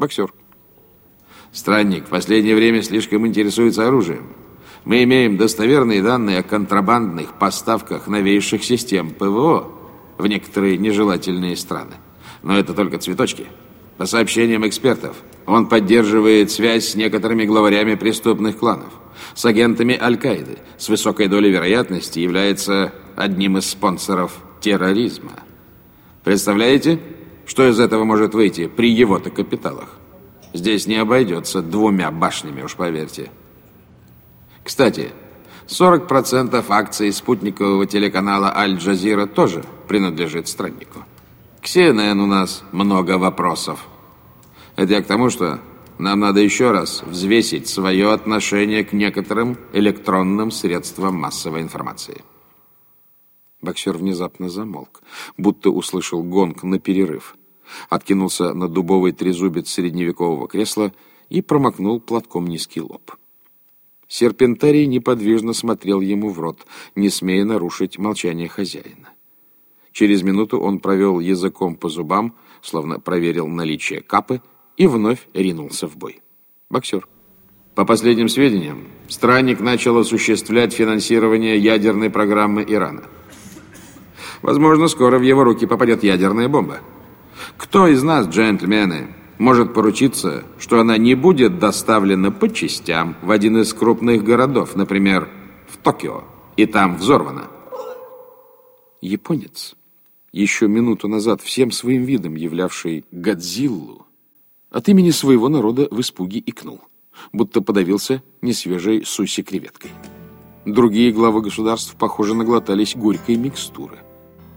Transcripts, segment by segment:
Боксер. Странник в последнее время слишком интересуется оружием. Мы имеем достоверные данные о контрабандных поставках новейших систем ПВО в некоторые нежелательные страны. Но это только цветочки. По сообщениям экспертов, он поддерживает связь с некоторыми главарями преступных кланов, с агентами Аль-Каиды, с высокой долей вероятности является одним из спонсоров терроризма. Представляете, что из этого может выйти при его-то капиталах? Здесь не обойдется двумя башнями, уж поверьте. Кстати, 40% акций спутникового телеканала Аль-Джазира тоже принадлежит страннику. К CNN у нас много вопросов. Это я к тому, что нам надо еще раз взвесить свое отношение к некоторым электронным средствам массовой информации. Боксер внезапно замолк, будто услышал гонг на перерыв. Откинулся на дубовый трезубец средневекового кресла и промокнул платком низкий лоб. Серпентарий неподвижно смотрел ему в рот, не смея нарушить молчание хозяина. Через минуту он провел языком по зубам, словно проверил наличие капы, и вновь ринулся в бой. Боксер. По последним сведениям, странник начал осуществлять финансирование ядерной программы Ирана. Возможно, скоро в его руки попадет ядерная бомба. Кто из нас, джентльмены, может поручиться, что она не будет доставлена по частям в один из крупных городов, например, в Токио, и там взорвана? Японец, еще минуту назад всем своим видом являвший Годзиллу, от имени своего народа в испуге икнул, будто подавился несвежей суси-креветкой. Другие главы государств, похоже, наглотались горькой микстуры –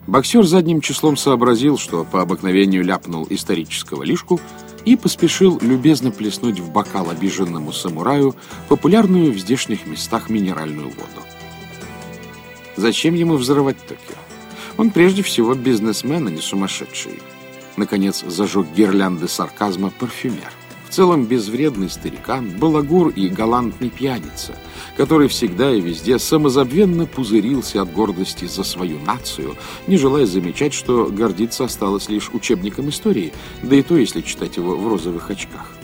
Боксер задним числом сообразил, что по обыкновению ляпнул исторического лишку и поспешил любезно плеснуть в бокал обиженному самураю популярную в здешних местах минеральную воду. Зачем ему взрывать Токио? Он прежде всего бизнесмен, а не сумасшедший. Наконец зажег гирлянды сарказма парфюмер целом безвредный старикан, балагур и галантный пьяница, который всегда и везде самозабвенно пузырился от гордости за свою нацию, не желая замечать, что гордиться осталось лишь учебником истории, да и то, если читать его в розовых очках.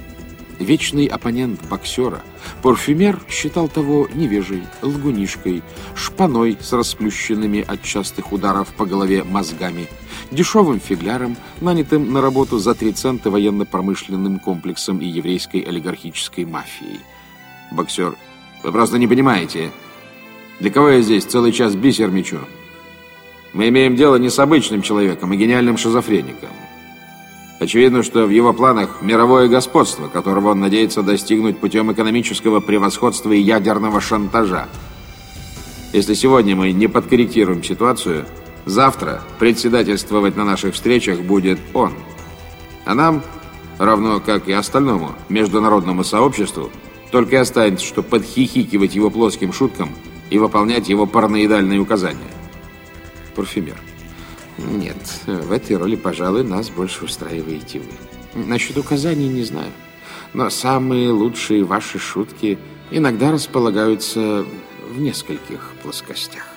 Вечный оппонент боксера, парфюмер считал того невежей, лгунишкой, шпаной с расплющенными от частых ударов по голове мозгами, дешевым фигляром, нанятым на работу за три цента военно-промышленным комплексом и еврейской олигархической мафией. Боксер, вы просто не понимаете. Для кого я здесь целый час бисер мечу? Мы имеем дело не с обычным человеком, а гениальным шизофреником. Очевидно, что в его планах мировое господство, которого он надеется достигнуть путем экономического превосходства и ядерного шантажа. Если сегодня мы не подкорректируем ситуацию, завтра председательствовать на наших встречах будет он. А нам, равно как и остальному международному сообществу, только и останется, что подхихикивать его плоским шуткам и выполнять его параноидальные указания. Парфюмер. Нет, в этой роли, пожалуй, нас больше устраиваете вы. Насчет указаний не знаю. Но самые лучшие ваши шутки иногда располагаются в нескольких плоскостях.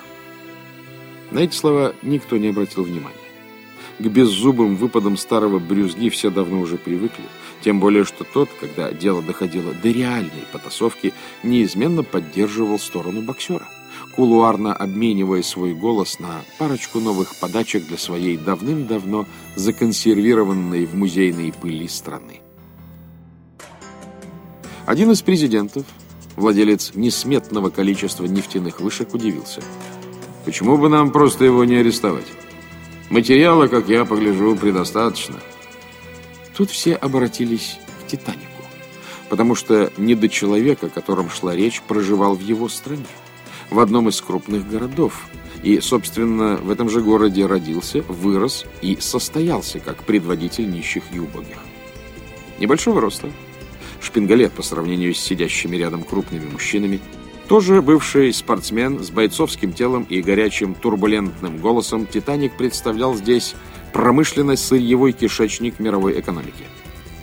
На эти слова никто не обратил внимания. К беззубым выпадам старого брюзги все давно уже привыкли, тем более, что тот, когда дело доходило до реальной потасовки, неизменно поддерживал сторону боксера кулуарно обменивая свой голос на парочку новых подачек для своей давным-давно законсервированной в музейной пыли страны. Один из президентов, владелец несметного количества нефтяных вышек, удивился. Почему бы нам просто его не арестовать? Материала, как я погляжу, предостаточно. Тут все обратились к Титанику, потому что недочеловек, о котором шла речь, проживал в его стране в одном из крупных городов. И, собственно, в этом же городе родился, вырос и состоялся как предводитель нищих и убогих. Небольшого роста, шпингалет по сравнению с сидящими рядом крупными мужчинами, тоже бывший спортсмен с бойцовским телом и горячим турбулентным голосом, «Титаник» представлял здесь промышленно-сырьевой кишечник мировой экономики.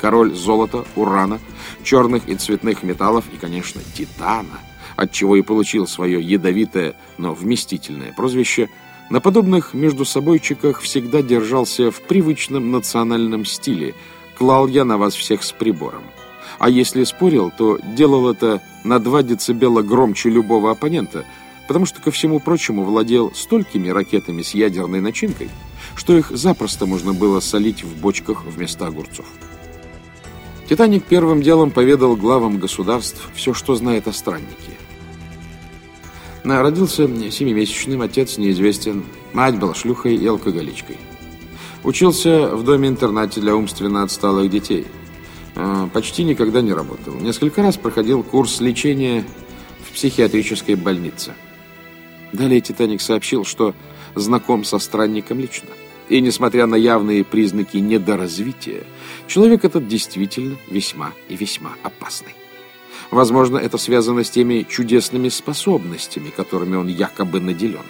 Король золота, урана, черных и цветных металлов и, конечно, титана – отчего и получил свое ядовитое, но вместительное прозвище, на подобных между собойчиках всегда держался в привычном национальном стиле, клал я на вас всех с прибором. А если спорил, то делал это на 2 децибела громче любого оппонента, потому что, ко всему прочему, владел столькими ракетами с ядерной начинкой, что их запросто можно было солить в бочках вместо огурцов. «Титаник» первым делом поведал главам государств все, что знает о страннике. Родился семимесячным, отец неизвестен, мать была шлюхой и алкоголичкой. Учился в доме-интернате для умственно отсталых детей – а, почти никогда не работал. Несколько раз проходил курс лечения в психиатрической больнице. Далее «Титаник» сообщил, что знаком со странником лично. И, несмотря на явные признаки недоразвития, человек этот действительно весьма и весьма опасный. Возможно, это связано с теми чудесными способностями, которыми он якобы наделен.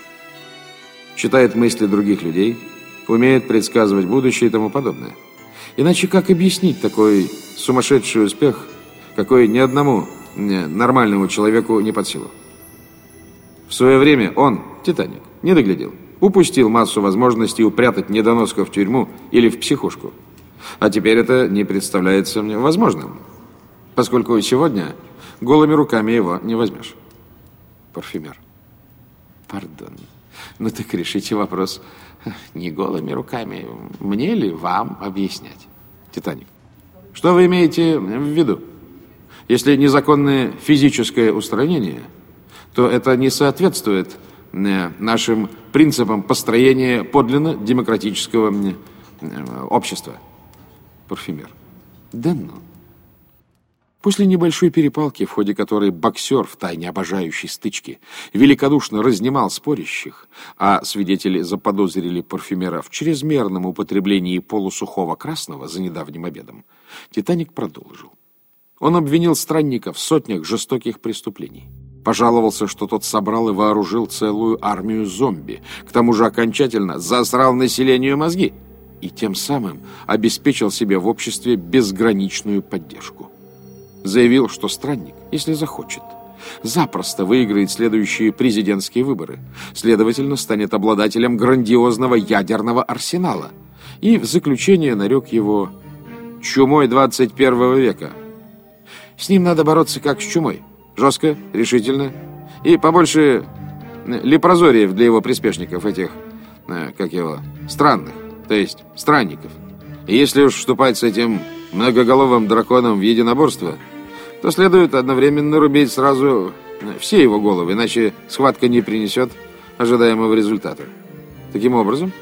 Читает мысли других людей, умеет предсказывать будущее и тому подобное. Иначе как объяснить такой сумасшедший успех, какой ни одному нормальному человеку не под силу? В свое время он, Титаник, не доглядел. Упустил массу возможностей упрятать недоноска в тюрьму или в психушку. А теперь это не представляется мне возможным, поскольку сегодня голыми руками его не возьмешь. Парфюмер. Пардон. Ну так решите вопрос не голыми руками. Мне ли вам объяснять? Титаник. Что вы имеете в виду? Если незаконное физическое устранение, то это не соответствует э, нашим принципам построения подлинно демократического э, общества. Парфюмер. Да ну. После небольшой перепалки, в ходе которой боксер, втайне обожающий стычки, великодушно разнимал спорящих, а свидетели заподозрили парфюмера в чрезмерном употреблении полусухого красного за недавним обедом, «Титаник» продолжил. Он обвинил странника в сотнях жестоких преступлений. Пожаловался, что тот собрал и вооружил целую армию зомби, к тому же окончательно засрал населению мозги и тем самым обеспечил себе в обществе безграничную поддержку заявил, что странник, если захочет, запросто выиграет следующие президентские выборы, следовательно, станет обладателем грандиозного ядерного арсенала, и в заключение нарек его чумой 21 века. С ним надо бороться как с чумой, жестко, решительно, и побольше э, лепрозориев для его приспешников, этих, э, как его, странных, то есть странников. И если уж вступать с этим многоголовым драконом в единоборство – то следует одновременно рубить сразу все его головы, иначе схватка не принесет ожидаемого результата. Таким образом,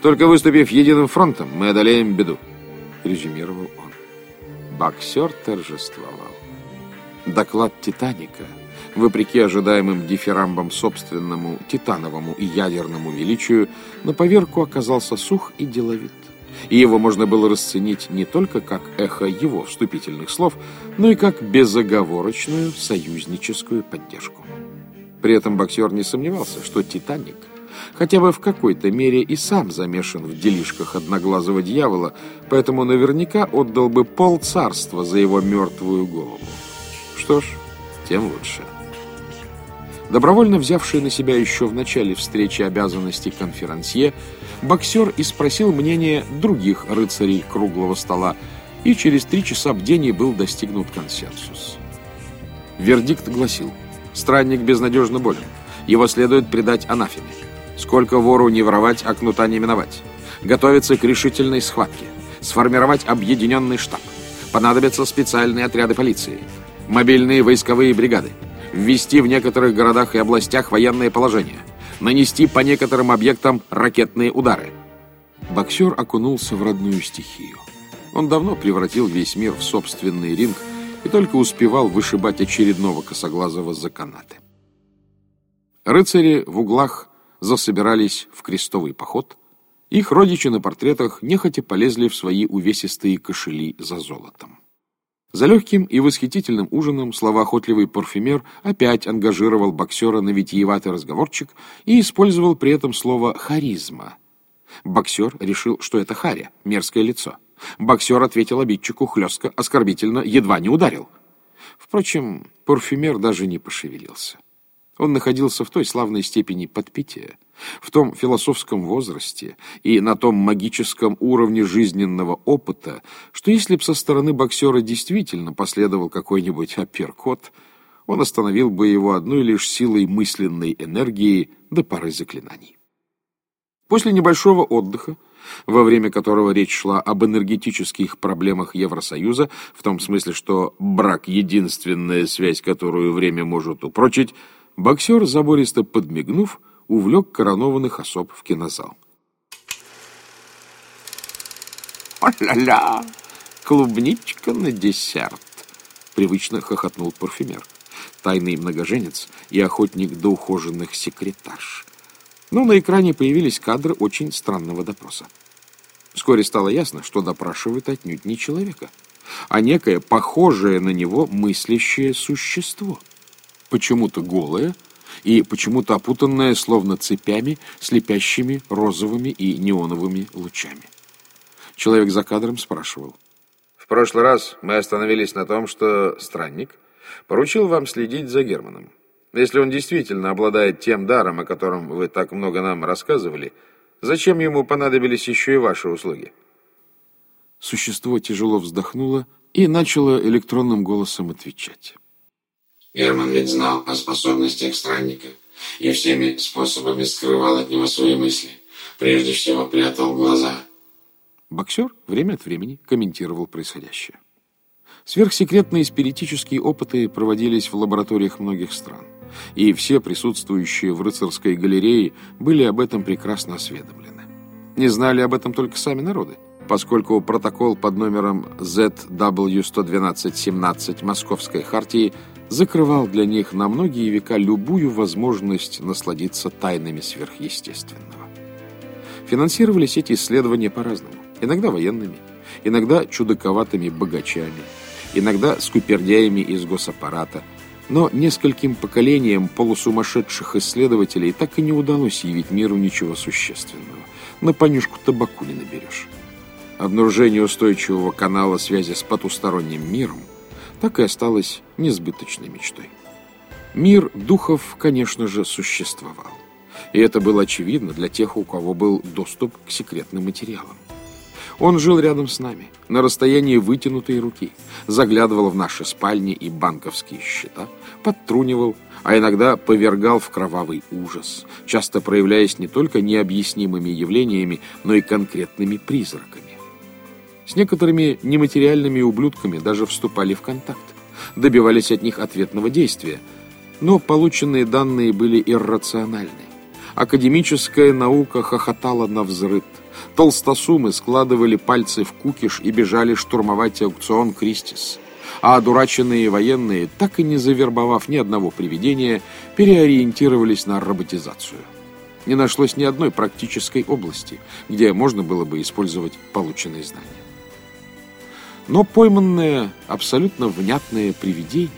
только выступив единым фронтом, мы одолеем беду, резюмировал он. Боксер торжествовал. Доклад «Титаника», вопреки ожидаемым дифирамбам собственному титановому и ядерному величию, на поверку оказался сух и деловит и его можно было расценить не только как эхо его вступительных слов, но и как безоговорочную союзническую поддержку. При этом боксер не сомневался, что «Титаник» хотя бы в какой-то мере и сам замешан в делишках одноглазого дьявола, поэтому наверняка отдал бы пол царства за его мертвую голову. Что ж, тем лучше. Добровольно взявший на себя еще в начале встречи обязанности конферансье, боксер и спросил мнение других рыцарей круглого стола, и через три часа бдения был достигнут консенсус. Вердикт гласил, странник безнадежно болен, его следует предать анафеме. Сколько вору не воровать, а кнута не миновать. Готовиться к решительной схватке. Сформировать объединенный штаб. Понадобятся специальные отряды полиции. Мобильные войсковые бригады ввести в некоторых городах и областях военное положение, нанести по некоторым объектам ракетные удары. Боксер окунулся в родную стихию. Он давно превратил весь мир в собственный ринг и только успевал вышибать очередного косоглазого за канаты. Рыцари в углах засобирались в крестовый поход. Их родичи на портретах нехотя полезли в свои увесистые кошели за золотом. За легким и восхитительным ужином словоохотливый парфюмер опять ангажировал боксера на витиеватый разговорчик и использовал при этом слово «харизма». Боксер решил, что это харя, мерзкое лицо. Боксер ответил обидчику хлестко, оскорбительно, едва не ударил. Впрочем, парфюмер даже не пошевелился. Он находился в той славной степени подпития, в том философском возрасте и на том магическом уровне жизненного опыта, что если б со стороны боксера действительно последовал какой-нибудь апперкот, он остановил бы его одной лишь силой мысленной энергии до пары заклинаний. После небольшого отдыха, во время которого речь шла об энергетических проблемах Евросоюза, в том смысле, что брак — единственная связь, которую время может упрочить, боксер, забористо подмигнув, увлек коронованных особ в кинозал. «О-ля-ля! Клубничка на десерт!» — привычно хохотнул парфюмер. Тайный многоженец и охотник до ухоженных секретарш. Но на экране появились кадры очень странного допроса. Вскоре стало ясно, что допрашивают отнюдь не человека, а некое похожее на него мыслящее существо. Почему-то голое, и почему-то опутанная словно цепями, слепящими розовыми и неоновыми лучами. Человек за кадром спрашивал. «В прошлый раз мы остановились на том, что странник поручил вам следить за Германом. Если он действительно обладает тем даром, о котором вы так много нам рассказывали, зачем ему понадобились еще и ваши услуги?» Существо тяжело вздохнуло и начало электронным голосом отвечать. Герман ведь знал о способностях странника и всеми способами скрывал от него свои мысли. Прежде всего прятал глаза. Боксер время от времени комментировал происходящее. Сверхсекретные спиритические опыты проводились в лабораториях многих стран, и все присутствующие в рыцарской галерее были об этом прекрасно осведомлены. Не знали об этом только сами народы, поскольку протокол под номером ZW112-17 Московской хартии – закрывал для них на многие века любую возможность насладиться тайнами сверхъестественного. Финансировались эти исследования по-разному. Иногда военными, иногда чудаковатыми богачами, иногда скупердяями из госаппарата, но нескольким поколениям полусумасшедших исследователей так и не удалось явить миру ничего существенного. На понюшку табаку не наберешь. Обнаружение устойчивого канала связи с потусторонним миром так и осталась несбыточной мечтой. Мир духов, конечно же, существовал. И это было очевидно для тех, у кого был доступ к секретным материалам. Он жил рядом с нами, на расстоянии вытянутой руки, заглядывал в наши спальни и банковские счета, подтрунивал, а иногда повергал в кровавый ужас, часто проявляясь не только необъяснимыми явлениями, но и конкретными призраками. С некоторыми нематериальными ублюдками даже вступали в контакт, добивались от них ответного действия, но полученные данные были иррациональны. Академическая наука хохотала на взрыв. Толстосумы складывали пальцы в кукиш и бежали штурмовать аукцион «Кристис». А одураченные военные, так и не завербовав ни одного привидения, переориентировались на роботизацию. Не нашлось ни одной практической области, где можно было бы использовать полученные знания. Но пойманное абсолютно внятное привидение,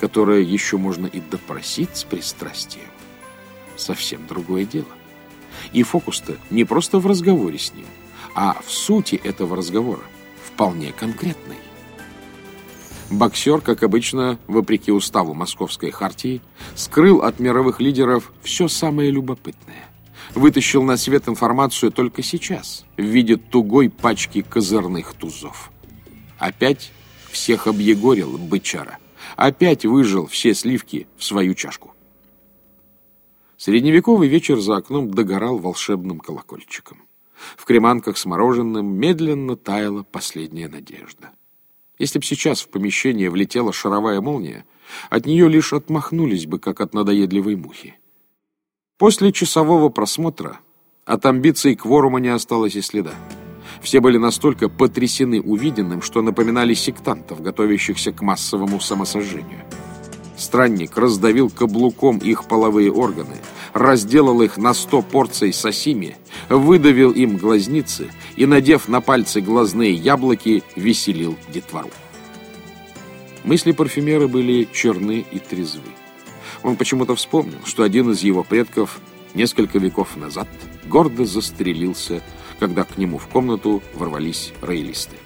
которое еще можно и допросить с пристрастием, совсем другое дело. И фокус-то не просто в разговоре с ним, а в сути этого разговора, вполне конкретный. Боксер, как обычно, вопреки уставу Московской хартии, скрыл от мировых лидеров все самое любопытное. Вытащил на свет информацию только сейчас, в виде тугой пачки козырных тузов. Опять всех объегорил бычара. Опять выжил все сливки в свою чашку. Средневековый вечер за окном догорал волшебным колокольчиком. В креманках с мороженым медленно таяла последняя надежда. Если б сейчас в помещение влетела шаровая молния, от нее лишь отмахнулись бы, как от надоедливой мухи. После часового просмотра от амбиций кворума не осталось и следа. Все были настолько потрясены увиденным, что напоминали сектантов, готовящихся к массовому самосожжению. Странник раздавил каблуком их половые органы, разделал их на сто порций сосими, выдавил им глазницы и, надев на пальцы глазные яблоки, веселил детвору. Мысли парфюмера были черны и трезвы. Он почему-то вспомнил, что один из его предков несколько веков назад гордо застрелился когда к нему в комнату ворвались роялисты.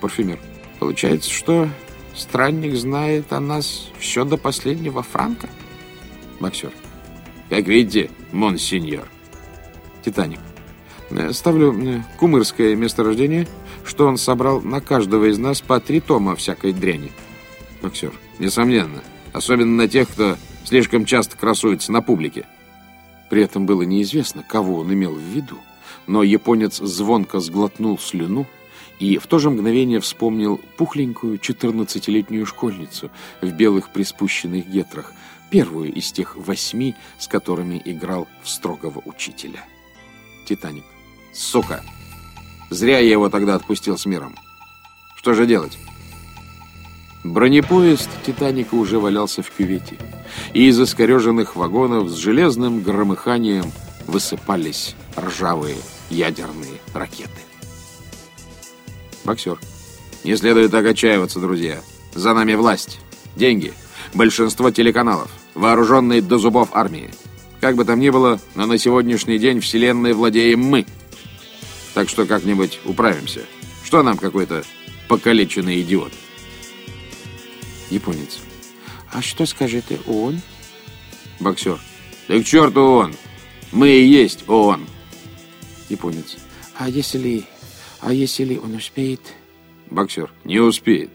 Парфюмер. Получается, что странник знает о нас все до последнего франка? Боксер. Как видите, монсеньор. Титаник. Э, ставлю э, кумырское месторождение, что он собрал на каждого из нас по три тома всякой дряни. Боксер. Несомненно. Особенно на тех, кто слишком часто красуется на публике. При этом было неизвестно, кого он имел в виду, но японец звонко сглотнул слюну и в то же мгновение вспомнил пухленькую четырнадцатилетнюю школьницу в белых приспущенных гетрах, первую из тех восьми, с которыми играл в строгого учителя. Титаник. Сука! Зря я его тогда отпустил с миром. Что же делать? Бронепоезд «Титаника» уже валялся в кювете, и из искореженных вагонов с железным громыханием высыпались ржавые ядерные ракеты. Боксер. Не следует так отчаиваться, друзья. За нами власть, деньги, большинство телеканалов, вооруженные до зубов армии. Как бы там ни было, но на сегодняшний день Вселенной владеем мы. Так что как-нибудь управимся. Что нам какой-то покалеченный идиот? Японец. А что скажет ООН? Боксер. Да к черту ООН! Мы и есть ООН. Японец. А если... А если он успеет? Боксер. Не успеет.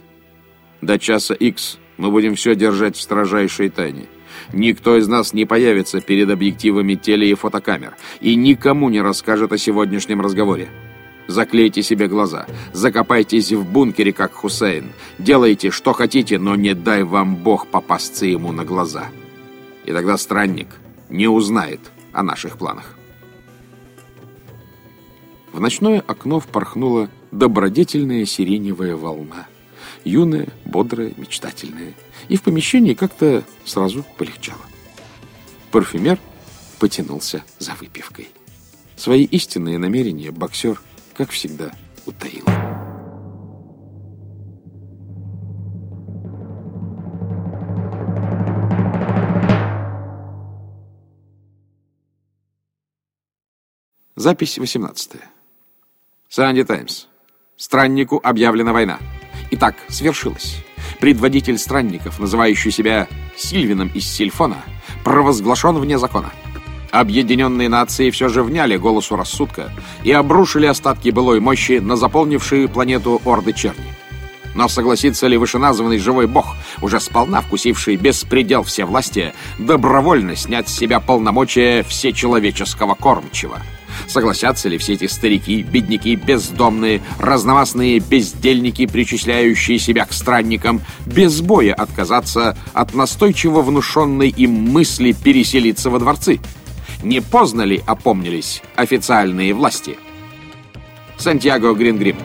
До часа X мы будем все держать в строжайшей тайне. Никто из нас не появится перед объективами теле- и фотокамер и никому не расскажет о сегодняшнем разговоре. Заклейте себе глаза, закопайтесь в бункере, как Хусейн. Делайте, что хотите, но не дай вам Бог попасться ему на глаза. И тогда странник не узнает о наших планах. В ночное окно впорхнула добродетельная сиреневая волна. Юная, бодрая, мечтательная. И в помещении как-то сразу полегчало. Парфюмер потянулся за выпивкой. Свои истинные намерения боксер как всегда, утаил. Запись 18. Санди Таймс. Страннику объявлена война. Итак, свершилось. Предводитель странников, называющий себя Сильвином из Сильфона, провозглашен вне закона. Объединенные нации все же вняли голосу рассудка и обрушили остатки былой мощи на заполнившие планету орды черни. Но согласится ли вышеназванный живой бог, уже сполна вкусивший беспредел всевластия, добровольно снять с себя полномочия всечеловеческого кормчего? Согласятся ли все эти старики, бедняки, бездомные, разномастные бездельники, причисляющие себя к странникам, без боя отказаться от настойчиво внушенной им мысли переселиться во дворцы? Не поздно ли опомнились официальные власти? Сантьяго Грингрим.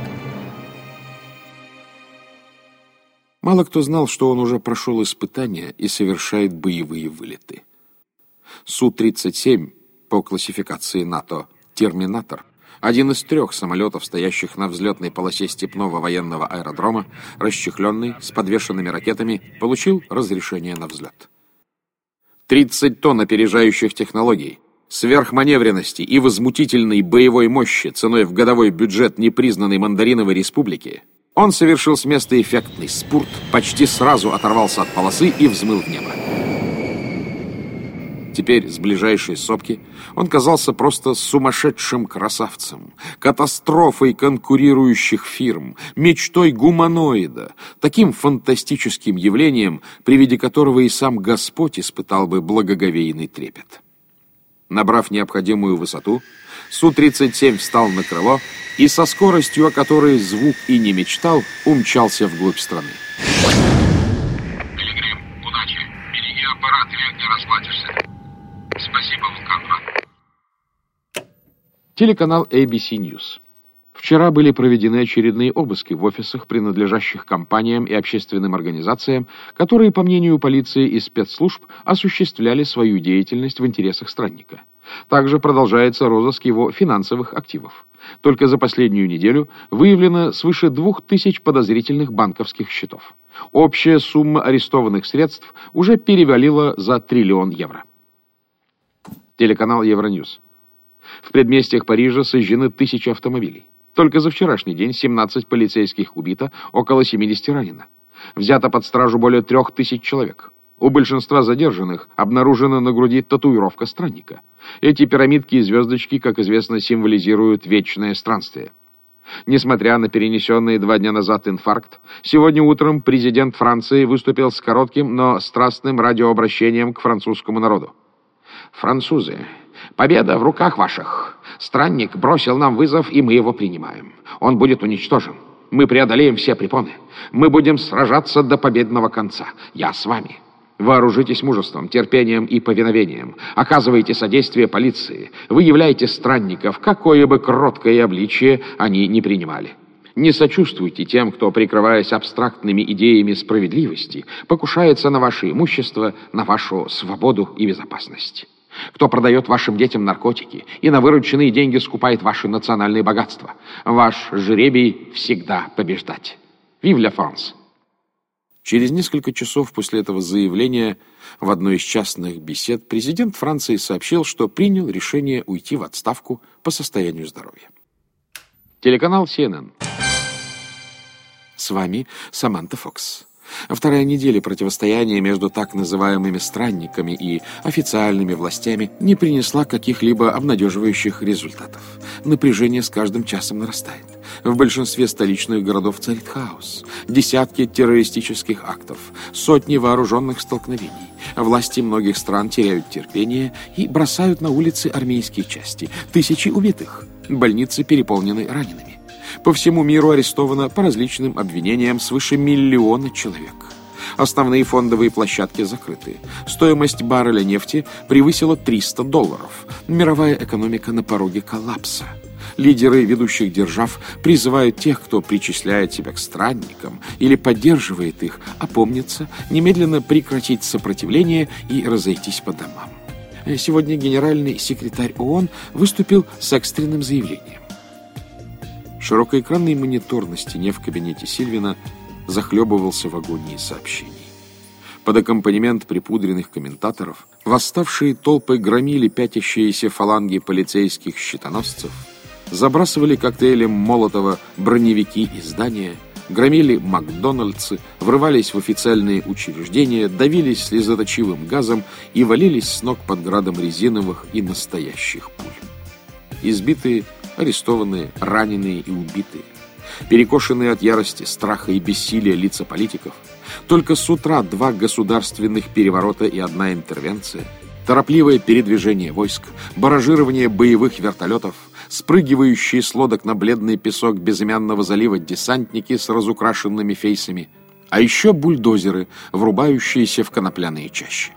Мало кто знал, что он уже прошел испытания и совершает боевые вылеты. Су-37 по классификации НАТО «Терминатор» один из трех самолетов, стоящих на взлетной полосе степного военного аэродрома, расчехленный, с подвешенными ракетами, получил разрешение на взлет. 30 тонн опережающих технологий, сверхманевренности и возмутительной боевой мощи ценой в годовой бюджет непризнанной мандариновой республики, он совершил с места эффектный спурт, почти сразу оторвался от полосы и взмыл в небо. Теперь с ближайшей сопки он казался просто сумасшедшим красавцем, катастрофой конкурирующих фирм, мечтой гуманоида, таким фантастическим явлением, при виде которого и сам Господь испытал бы благоговейный трепет. Набрав необходимую высоту, Су-37 встал на крыло и со скоростью, о которой звук и не мечтал, умчался вглубь страны. Пилигрим, удачи. Береги аппарат, век не расплатишься. Спасибо, Вулкан. Телеканал ABC News. Вчера были проведены очередные обыски в офисах, принадлежащих компаниям и общественным организациям, которые, по мнению полиции и спецслужб, осуществляли свою деятельность в интересах странника. Также продолжается розыск его финансовых активов. Только за последнюю неделю выявлено свыше двух тысяч подозрительных банковских счетов. Общая сумма арестованных средств уже перевалила за триллион евро. Телеканал Евроньюз. В предместьях Парижа сожжены тысячи автомобилей. Только за вчерашний день 17 полицейских убито, около 70 ранено. Взято под стражу более трех тысяч человек. У большинства задержанных обнаружена на груди татуировка странника. Эти пирамидки и звездочки, как известно, символизируют вечное странствие. Несмотря на перенесенный два дня назад инфаркт, сегодня утром президент Франции выступил с коротким, но страстным радиообращением к французскому народу. «Французы, победа в руках ваших. Странник бросил нам вызов, и мы его принимаем. Он будет уничтожен. Мы преодолеем все препоны. Мы будем сражаться до победного конца. Я с вами». Вооружитесь мужеством, терпением и повиновением. Оказывайте содействие полиции. Вы являете странников, какое бы кроткое обличие они не принимали. Не сочувствуйте тем, кто, прикрываясь абстрактными идеями справедливости, покушается на ваше имущество, на вашу свободу и безопасность. Кто продает вашим детям наркотики и на вырученные деньги скупает ваши национальные богатства. Ваш жребий всегда побеждать. Вив ля Франс! Через несколько часов после этого заявления в одной из частных бесед президент Франции сообщил, что принял решение уйти в отставку по состоянию здоровья. Телеканал CNN. С вами Саманта Фокс. Вторая неделя противостояния между так называемыми странниками и официальными властями не принесла каких-либо обнадеживающих результатов. Напряжение с каждым часом нарастает. В большинстве столичных городов царит хаос. Десятки террористических актов, сотни вооруженных столкновений. Власти многих стран теряют терпение и бросают на улицы армейские части. Тысячи убитых. Больницы переполнены ранеными. По всему миру арестовано по различным обвинениям свыше миллиона человек. Основные фондовые площадки закрыты. Стоимость барреля нефти превысила 300 долларов. Мировая экономика на пороге коллапса. Лидеры ведущих держав призывают тех, кто причисляет себя к странникам или поддерживает их, опомниться, немедленно прекратить сопротивление и разойтись по домам. Сегодня генеральный секретарь ООН выступил с экстренным заявлением. Широкоэкранный монитор на стене в кабинете Сильвина захлебывался в агонии сообщений. Под аккомпанемент припудренных комментаторов восставшие толпы громили пятящиеся фаланги полицейских щитоносцев – забрасывали коктейлем Молотова броневики и здания, громили Макдональдсы, врывались в официальные учреждения, давились слезоточивым газом и валились с ног под градом резиновых и настоящих пуль. Избитые, арестованные, раненые и убитые, перекошенные от ярости, страха и бессилия лица политиков, только с утра два государственных переворота и одна интервенция, торопливое передвижение войск, баражирование боевых вертолетов – спрыгивающие с лодок на бледный песок безымянного залива десантники с разукрашенными фейсами, а еще бульдозеры, врубающиеся в конопляные чащи.